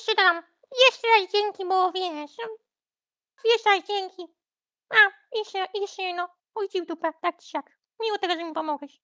jeszcze dam. Jeszcze raz dzięki, bo wiesz. No, jeszcze raz dzięki. A, jeszcze, jeszcze jedno. Pójdź w dupę, tak czy siak. Miło tego, że mi pomogłeś.